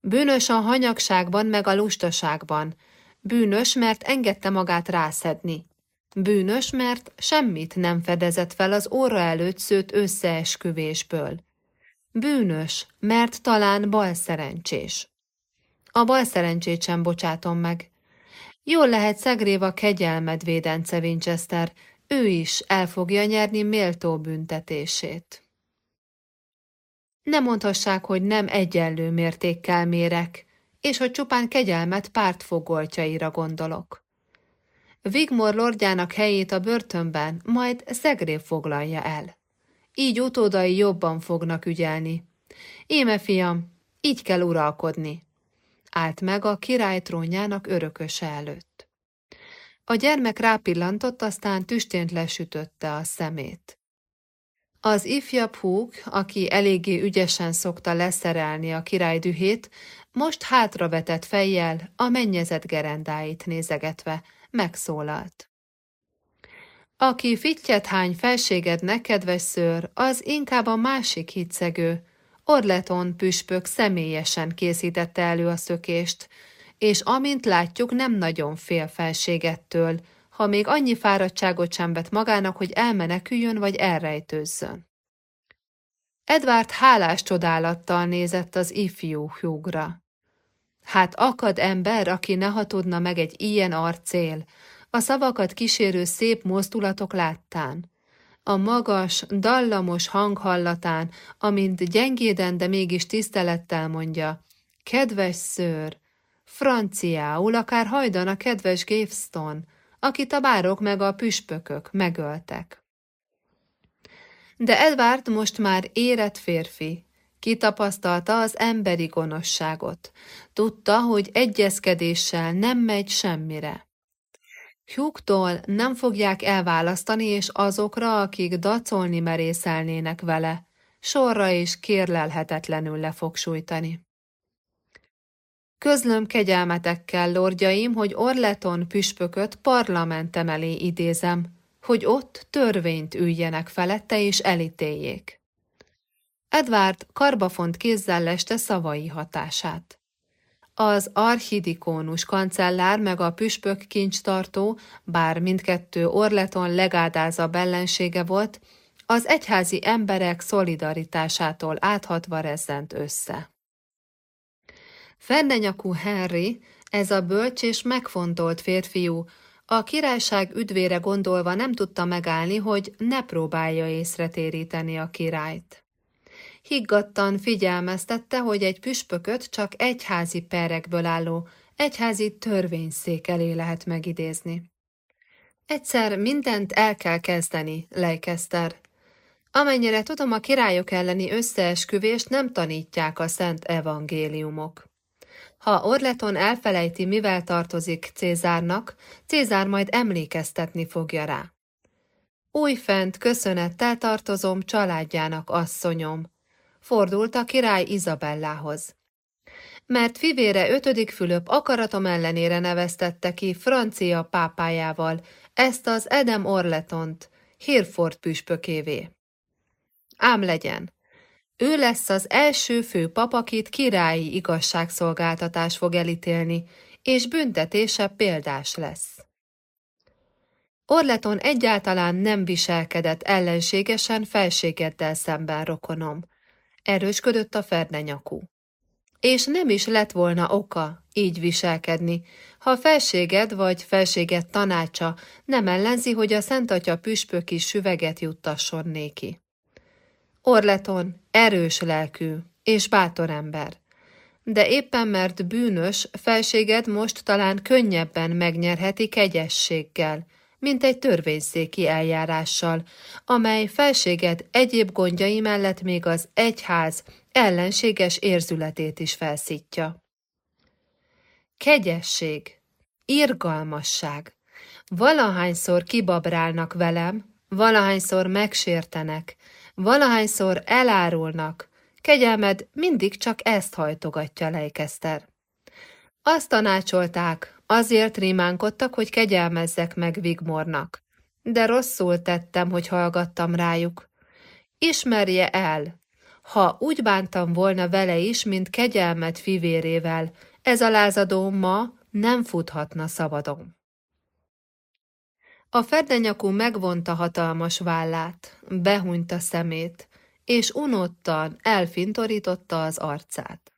S1: Bűnös a hanyagságban meg a lustaságban, bűnös, mert engedte magát rászedni. Bűnös, mert semmit nem fedezett fel az óra előtt szőtt összeesküvésből. Bűnös, mert talán balszerencsés. A balszerencsét sem bocsátom meg. Jól lehet Szegréva kegyelmed védence Winchester, ő is el fogja nyerni méltó büntetését. Nem mondhassák, hogy nem egyenlő mértékkel mérek, és hogy csupán kegyelmet pártfogoltjaira gondolok. Vigmor lordjának helyét a börtönben majd Szegré foglalja el. Így utódai jobban fognak ügyelni. Éme fiam, így kell uralkodni. Állt meg a király trónjának örököse előtt. A gyermek rápillantott, aztán tüstént lesütötte a szemét. Az ifjabb húg, aki eléggé ügyesen szokta leszerelni a király dühét, most hátravetett fejjel a mennyezet gerendáit nézegetve, megszólalt. Aki fittyet hány felségednek, kedves szőr, az inkább a másik hitszegő. Orleton püspök személyesen készítette elő a szökést, és amint látjuk, nem nagyon fél felségettől, ha még annyi fáradtságot sem vett magának, hogy elmeneküljön vagy elrejtőzzön. Edward hálás csodálattal nézett az ifjú húgra. Hát akad ember, aki ne hatodna meg egy ilyen arcél, a szavakat kísérő szép mozdulatok láttán. A magas, dallamos hang hallatán, amint gyengéden, de mégis tisztelettel mondja, kedves szőr, franciául, akár hajdan a kedves Gaveston, akit a bárok meg a püspökök megöltek. De Edward most már érett férfi, Kitapasztalta az emberi gonoszságot. Tudta, hogy egyezkedéssel nem megy semmire. Hughtól nem fogják elválasztani, és azokra, akik dacolni merészelnének vele, sorra és kérlelhetetlenül le fog sújtani. Közlöm kegyelmetekkel, lordjaim, hogy Orleton püspököt parlamentem elé idézem, hogy ott törvényt üljenek felette és elítéljék. Edward karbafont kézzel leste szavai hatását. Az archidikónus kancellár meg a püspök kincstartó, bár mindkettő Orleton legádáza ellensége volt, az egyházi emberek szolidaritásától áthatva rezzent össze. Fernenyakú Henry, ez a bölcs és megfontolt férfiú, a királyság üdvére gondolva nem tudta megállni, hogy ne próbálja észretéríteni a királyt. higgadtan figyelmeztette, hogy egy püspököt csak egyházi perekből álló, egyházi törvényszék elé lehet megidézni. Egyszer mindent el kell kezdeni, Leicester. Amennyire tudom, a királyok elleni összeesküvést nem tanítják a szent evangéliumok. Ha Orleton elfelejti, mivel tartozik Cézárnak, Cézár majd emlékeztetni fogja rá. Újfent köszönettel tartozom családjának asszonyom, fordult a király Izabellához. Mert fivére ötödik Fülöp akaratom ellenére neveztette ki francia pápájával ezt az Edem Orletont, Hereford püspökévé. Ám legyen, ő lesz az első fő pap, akit királyi igazságszolgáltatás fog elítélni, és büntetése példás lesz. Orleton egyáltalán nem viselkedett ellenségesen felségeddel szemben rokonom. Erősködött a ferdenyakú. És nem is lett volna oka így viselkedni, ha felséged vagy felséged tanácsa nem ellenzi, hogy a Szent Atya püspöki süveget juttasson néki. Orleton erős lelkű és bátor ember. De éppen mert bűnös, felséged most talán könnyebben megnyerheti kegyességgel, mint egy törvényszéki eljárással, amely felséged egyéb gondjai mellett még az egyház ellenséges érzületét is felszítja. Kegyesség, irgalmasság, valahányszor kibabrálnak velem, valahányszor megsértenek, valahányszor elárulnak, kegyelmed mindig csak ezt hajtogatja Leicester. Azt tanácsolták, azért rímánkodtak, hogy kegyelmezzek meg Vigmornak. De rosszul tettem, hogy hallgattam rájuk. Ismerje el, ha úgy bántam volna vele is, mint kegyelmet fivérével, ez a lázadó ma nem futhatna szabadon. A ferdenyakú megvonta hatalmas vállát, behúnyta szemét, és unottan elfintorította az arcát.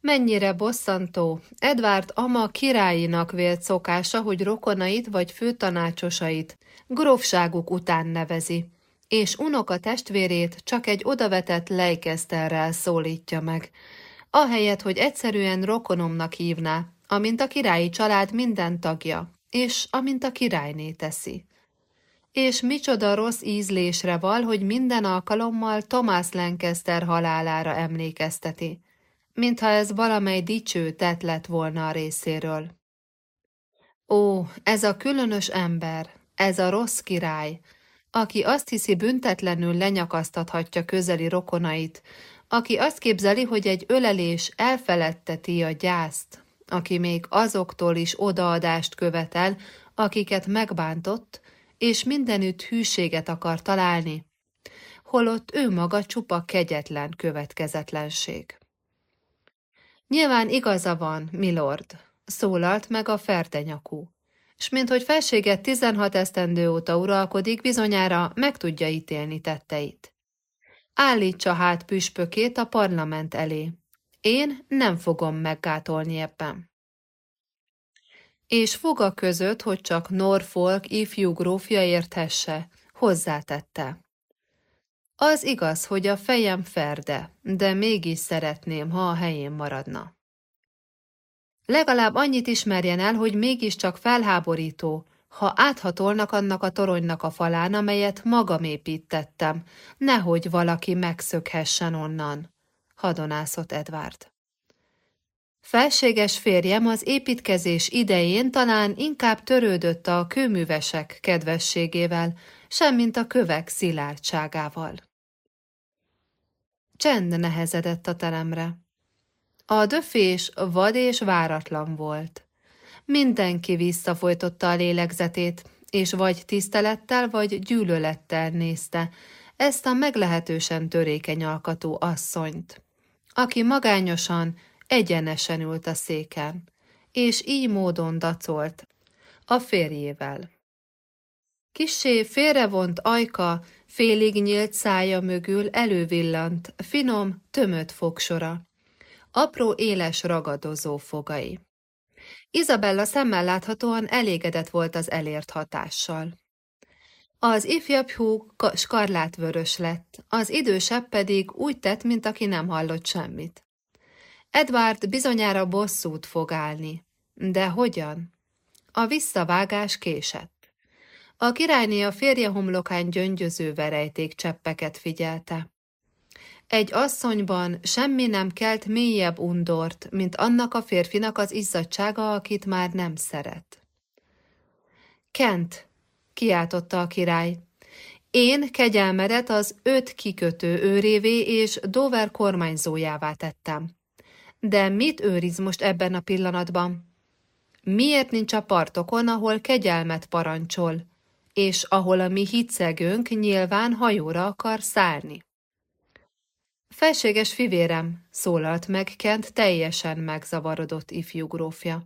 S1: Mennyire bosszantó, Edvárd ama királyinak vélt szokása, hogy rokonait vagy főtanácsosait grófságuk után nevezi, és unoka testvérét csak egy odavetett lejkeszterrel szólítja meg, ahelyett, hogy egyszerűen rokonomnak hívná, amint a királyi család minden tagja, és amint a királyné teszi. És micsoda rossz ízlésre val, hogy minden alkalommal Thomas Lancaster halálára emlékezteti, mintha ez valamely dicső tett lett volna a részéről. Ó, ez a különös ember, ez a rossz király, aki azt hiszi büntetlenül lenyakasztathatja közeli rokonait, aki azt képzeli, hogy egy ölelés elfeledteti a gyászt, aki még azoktól is odaadást követel, akiket megbántott, és mindenütt hűséget akar találni, holott ő maga csupa kegyetlen következetlenség. Nyilván igaza van, milord, szólalt meg a ferdenyakú, s mint hogy felséget 16 esztendő óta uralkodik, bizonyára meg tudja ítélni tetteit. Állítsa hát püspökét a parlament elé, én nem fogom meggátolni ebben. És foga között, hogy csak Norfolk ifjú grófja érthesse, hozzátette. Az igaz, hogy a fejem ferde, de mégis szeretném, ha a helyén maradna. Legalább annyit ismerjen el, hogy mégiscsak felháborító, ha áthatolnak annak a toronynak a falán, amelyet magam építettem, nehogy valaki megszökhessen onnan hadonászott Edward. Felséges férjem az építkezés idején talán inkább törődött a kőművesek kedvességével, semmint a kövek szilárdságával. Csend nehezedett a teremre. A döfés vad és váratlan volt. Mindenki visszafolytotta a lélegzetét, és vagy tisztelettel, vagy gyűlölettel nézte ezt a meglehetősen törékeny alkatú asszonyt aki magányosan, egyenesen ült a széken, és így módon dacolt a férjével. Kissé félrevont ajka, félig nyílt szája mögül elővillant, finom, tömött fogsora, apró éles ragadozó fogai. Izabella szemmel láthatóan elégedett volt az elért hatással. Az ifjabb húg skarlátvörös lett, az idősebb pedig úgy tett, mint aki nem hallott semmit. Edward bizonyára bosszút fog állni. De hogyan? A visszavágás késett. A királyné a férje homlokán gyöngyöző verejték cseppeket figyelte. Egy asszonyban semmi nem kelt mélyebb undort, mint annak a férfinak az izzadsága, akit már nem szeret. Kent, kiáltotta a király, én kegyelmedet az öt kikötő őrévé és Dover kormányzójává tettem. De mit őriz most ebben a pillanatban? Miért nincs a partokon, ahol kegyelmet parancsol, és ahol a mi hitszegőnk nyilván hajóra akar szállni? Felséges fivérem, szólalt meg Kent teljesen megzavarodott ifjú grófja.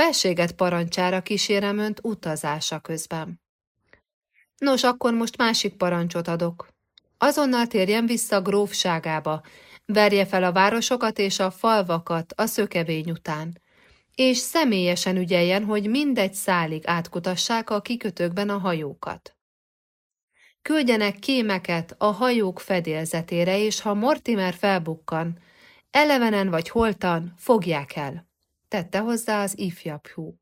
S1: Felséget parancsára kísérem önt utazása közben. Nos, akkor most másik parancsot adok. Azonnal térjen vissza grófságába, verje fel a városokat és a falvakat a szökevény után, és személyesen ügyeljen, hogy mindegy szálig átkutassák a kikötőkben a hajókat. Küldjenek kémeket a hajók fedélzetére, és ha Mortimer felbukkan, elevenen vagy holtan, fogják el, tette hozzá az ifjabb hú.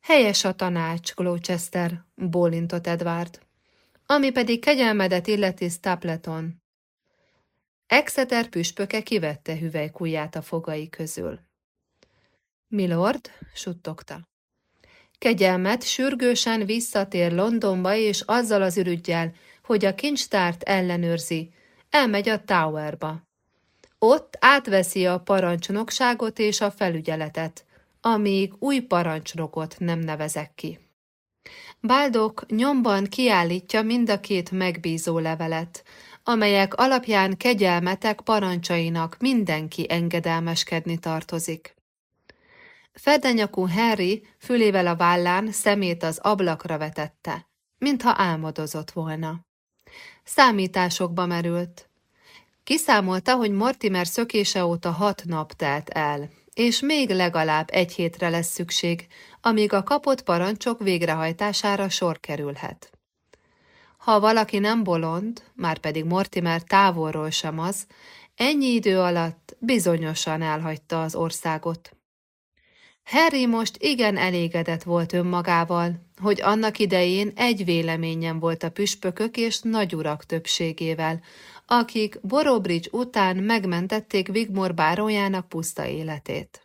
S1: Helyes a tanács, Gloucester, bólintott Edward. Ami pedig kegyelmedet illeti Stapleton. Exeter püspöke kivette hüvelykujját a fogai közül. Milord, suttogta. Kegyelmet sürgősen visszatér Londonba, és azzal az ürügyjel, hogy a kincstárt ellenőrzi, elmegy a Towerba. Ott átveszi a parancsnokságot és a felügyeletet, amíg új parancsnokot nem nevezek ki. Báldok nyomban kiállítja mind a két megbízó levelet, amelyek alapján kegyelmetek parancsainak mindenki engedelmeskedni tartozik. Fedenyakú Harry fülével a vállán szemét az ablakra vetette, mintha álmodozott volna. Számításokba merült. Kiszámolta, hogy Mortimer szökése óta hat nap telt el, és még legalább egy hétre lesz szükség, amíg a kapott parancsok végrehajtására sor kerülhet. Ha valaki nem bolond, már pedig Mortimer távolról sem az, ennyi idő alatt bizonyosan elhagyta az országot. Harry most igen elégedett volt önmagával, hogy annak idején egy véleményen volt a püspökök és nagyurak többségével, akik Borobridge után megmentették Vigmor bárójának puszta életét.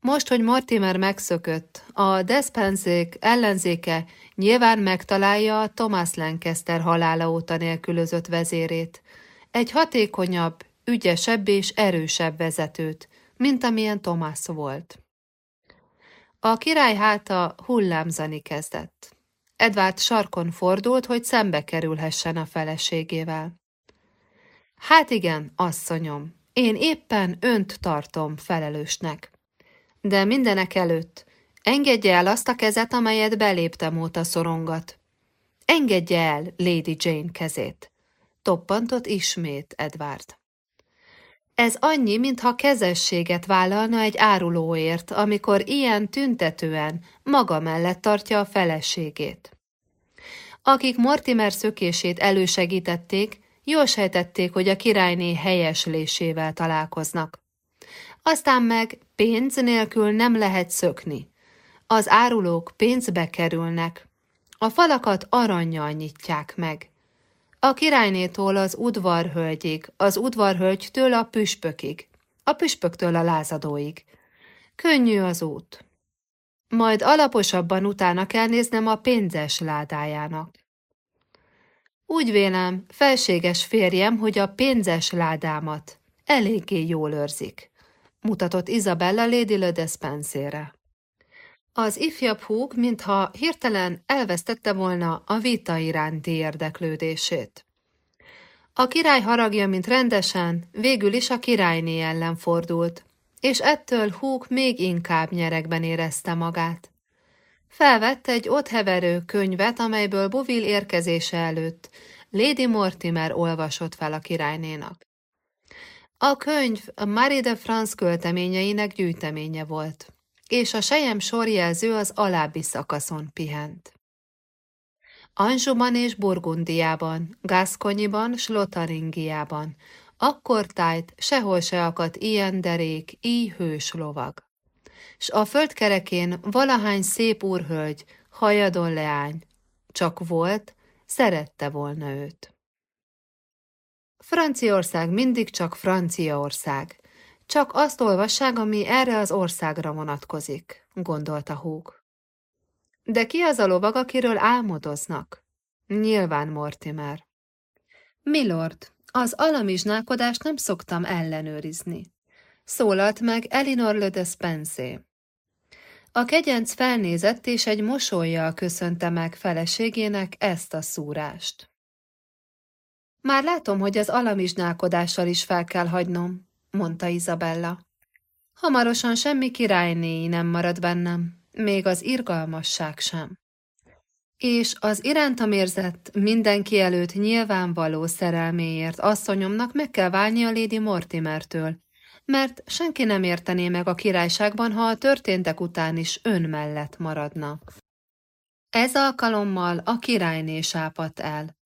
S1: Most, hogy Mortimer megszökött, a Despenzék ellenzéke nyilván megtalálja a Thomas Lancaster halála óta nélkülözött vezérét, egy hatékonyabb, ügyesebb és erősebb vezetőt, mint amilyen Thomas volt. A király háta hullámzani kezdett. Edward sarkon fordult, hogy szembe kerülhessen a feleségével. Hát igen, asszonyom, én éppen önt tartom felelősnek. De mindenek előtt engedje el azt a kezet, amelyet beléptem óta szorongat. Engedje el Lady Jane kezét. Toppantott ismét Edward. Ez annyi, mintha kezességet vállalna egy árulóért, amikor ilyen tüntetően maga mellett tartja a feleségét. Akik Mortimer szökését elősegítették, jól sejtették, hogy a királyné helyeslésével találkoznak. Aztán meg pénz nélkül nem lehet szökni. Az árulók pénzbe kerülnek. A falakat aranyjal nyitják meg. A királynétól az udvarhölgyig, az udvarhölgytől a püspökig, a püspöktől a lázadóig. Könnyű az út. Majd alaposabban utána kell néznem a pénzes ládájának. Úgy vélem, felséges férjem, hogy a pénzes ládámat eléggé jól őrzik, mutatott Isabella Lady Le Despensére. Az ifjabb húg, mintha hirtelen elvesztette volna a vita iránti érdeklődését. A király haragja, mint rendesen, végül is a királyné ellen fordult, és ettől húg még inkább nyerekben érezte magát. Felvette egy ott heverő könyvet, amelyből Bovil érkezése előtt Lady Mortimer olvasott fel a királynénak. A könyv a Marie de France költeményeinek gyűjteménye volt és a sejem sorjelző az alábbi szakaszon pihent. Anjouban és Burgundiában, Gászkonyiban, Slotaringiában, akkor tájt sehol se akadt ilyen derék, így hős lovag. S a földkerekén valahány szép úrhölgy, hajadon leány, csak volt, szerette volna őt. Franciaország mindig csak Franciaország. Csak azt olvassák, ami erre az országra vonatkozik, gondolta Húg. De ki az a lovag, akiről álmodoznak? Nyilván Mortimer. Milord, az alamizsnálkodást nem szoktam ellenőrizni. Szólalt meg Elinor Le Despensé. A kegyenc felnézett, és egy mosolyjal köszönte meg feleségének ezt a szúrást. Már látom, hogy az alamizsnálkodással is fel kell hagynom, mondta Izabella. Hamarosan semmi királynéi nem marad bennem, még az irgalmasság sem. És az irántam érzett, mindenki előtt nyilvánvaló szerelméért asszonyomnak meg kell válni a Lady Mortimertől, mert senki nem értené meg a királyságban, ha a történtek után is ön mellett maradna. Ez alkalommal a királyné sápadt el,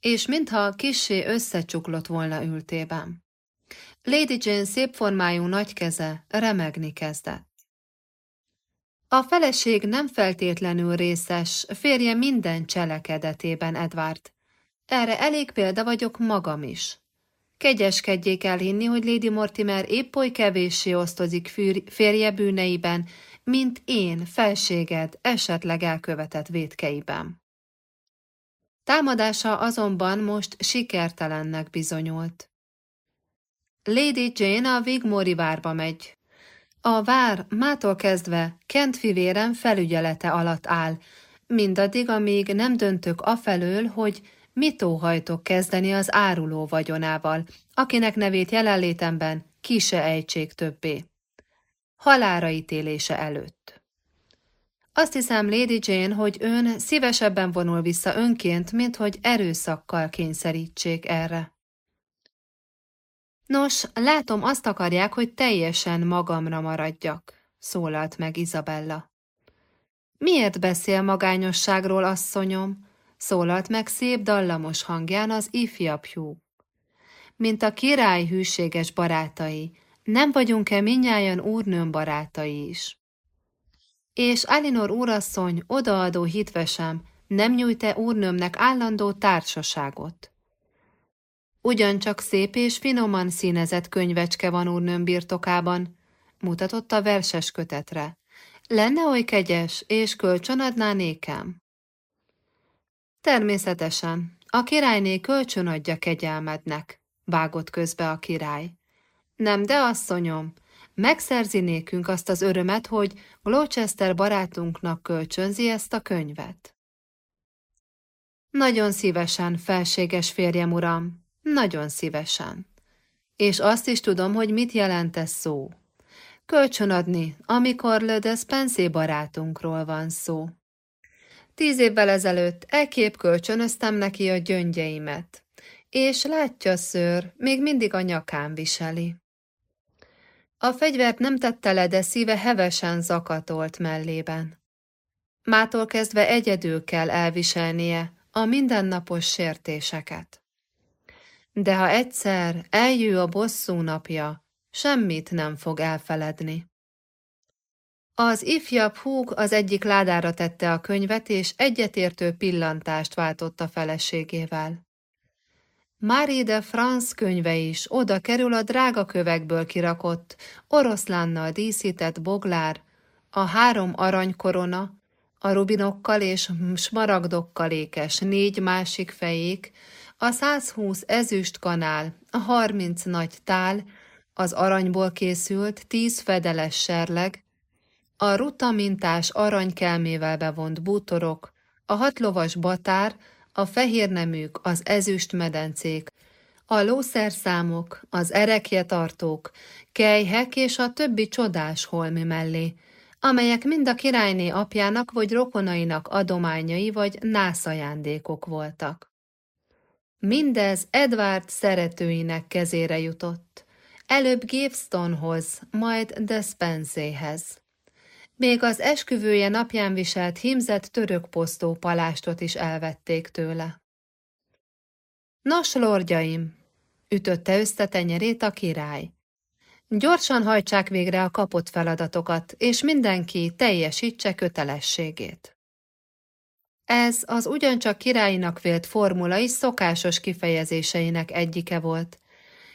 S1: és mintha kissé összecsuklott volna ültében. Lady Jane szép formájú nagy keze remegni kezdett. A feleség nem feltétlenül részes, férje minden cselekedetében, Edward. Erre elég példa vagyok magam is. Kegyeskedjék el hinni, hogy Lady Mortimer épp oly kevéssé osztozik férje bűneiben, mint én, felséged, esetleg elkövetett vétkeiben. Támadása azonban most sikertelennek bizonyult. Lady Jane a Wigmore várba megy. A vár mától kezdve Kent fivérem felügyelete alatt áll, mindaddig, amíg nem döntök afelől, hogy mit óhajtok kezdeni az áruló vagyonával, akinek nevét jelenlétemben ki se ejtsék többé. Halára ítélése előtt. Azt hiszem, Lady Jane, hogy ön szívesebben vonul vissza önként, mint hogy erőszakkal kényszerítsék erre. Nos, látom, azt akarják, hogy teljesen magamra maradjak, szólalt meg Izabella. Miért beszél magányosságról, asszonyom? Szólalt meg szép dallamos hangján az ifjabb hú. Mint a király hűséges barátai, nem vagyunk-e minnyáján úrnőm barátai is? És Alinor úrasszony odaadó hitvesem nem nyújt-e úrnőmnek állandó társaságot? Ugyancsak szép és finoman színezett könyvecske van úrnőm birtokában, mutatott a verses kötetre. Lenne oly kegyes, és kölcsönadná nékem? Természetesen, a királyné kölcsön adja kegyelmednek, vágott közbe a király. Nem, de asszonyom, megszerzi nékünk azt az örömet, hogy Gloucester barátunknak kölcsönzi ezt a könyvet. Nagyon szívesen, felséges férjem uram, nagyon szívesen. És azt is tudom, hogy mit jelent ez szó. Kölcsönadni, amikor Le Despensé barátunkról van szó. Tíz évvel ezelőtt ekép kölcsönöztem neki a gyöngyeimet, és látja szőr, még mindig a nyakán viseli. A fegyvert nem tette le, de szíve hevesen zakatolt mellében. Mától kezdve egyedül kell elviselnie a mindennapos sértéseket. De ha egyszer eljő a bosszú napja, semmit nem fog elfeledni. Az ifjabb húg az egyik ládára tette a könyvet, és egyetértő pillantást váltott a feleségével. Marie de France könyve is oda kerül a drága kövekből kirakott, oroszlánnal díszített boglár, a három aranykorona, a rubinokkal és smaragdokkal ékes négy másik fejék, a 120 ezüst kanál, a 30 nagy tál, az aranyból készült tíz fedeles serleg, a ruta mintás aranykelmével bevont bútorok, a hatlovas batár, a fehérneműk, az ezüst medencék, a lószerszámok, az erekjetartók, kejhek és a többi csodás holmi mellé, amelyek mind a királyné apjának vagy rokonainak adományai vagy nászajándékok voltak. Mindez Edward szeretőinek kezére jutott, előbb Gavestonehoz, majd Despenséhez. Még az esküvője napján viselt hímzett török posztó palástot is elvették tőle. Nos, lordjaim, ütötte össze tenyerét a király. Gyorsan hajtsák végre a kapott feladatokat, és mindenki teljesítse kötelességét. Ez az ugyancsak királyinak vélt formula is szokásos kifejezéseinek egyike volt,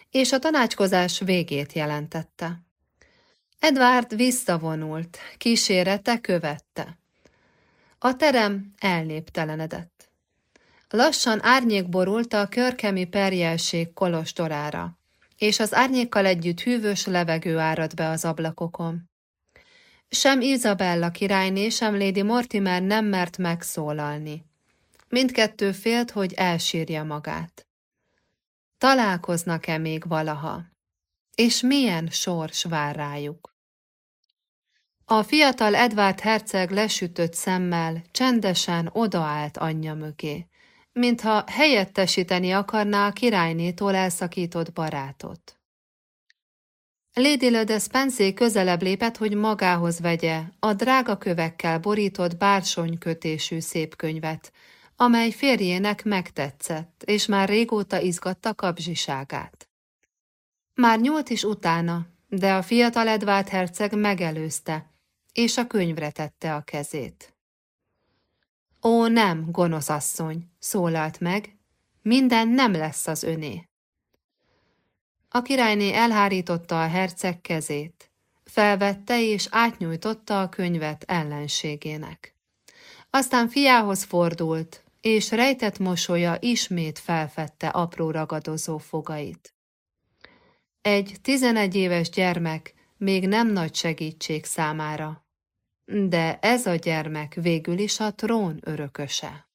S1: és a tanácskozás végét jelentette. Edward visszavonult, kísérete követte. A terem elnéptelenedett. Lassan árnyék borult a körkemi perjelség kolostorára, és az árnyékkal együtt hűvös levegő árad be az ablakokon. Sem Izabella királyné, sem Lady Mortimer nem mert megszólalni. Mindkettő félt, hogy elsírja magát. Találkoznak-e még valaha? És milyen sors vár rájuk? A fiatal Edward herceg lesütött szemmel csendesen odaállt anyja mögé, mintha helyettesíteni akarná a királynétól elszakított barátot. Lady Le Despensé közelebb lépett, hogy magához vegye a drága kövekkel borított bársonykötésű szép könyvet, amely férjének megtetszett, és már régóta izgatta kapzsiságát. Már nyúlt is utána, de a fiatal Edvard herceg megelőzte, és a könyvre tette a kezét. Ó, nem, gonosz asszony, szólalt meg, minden nem lesz az öné. A királyné elhárította a herceg kezét, felvette és átnyújtotta a könyvet ellenségének. Aztán fiához fordult, és rejtett mosolya ismét felfedte apró ragadozó fogait. Egy tizenegy éves gyermek még nem nagy segítség számára, de ez a gyermek végül is a trón örököse.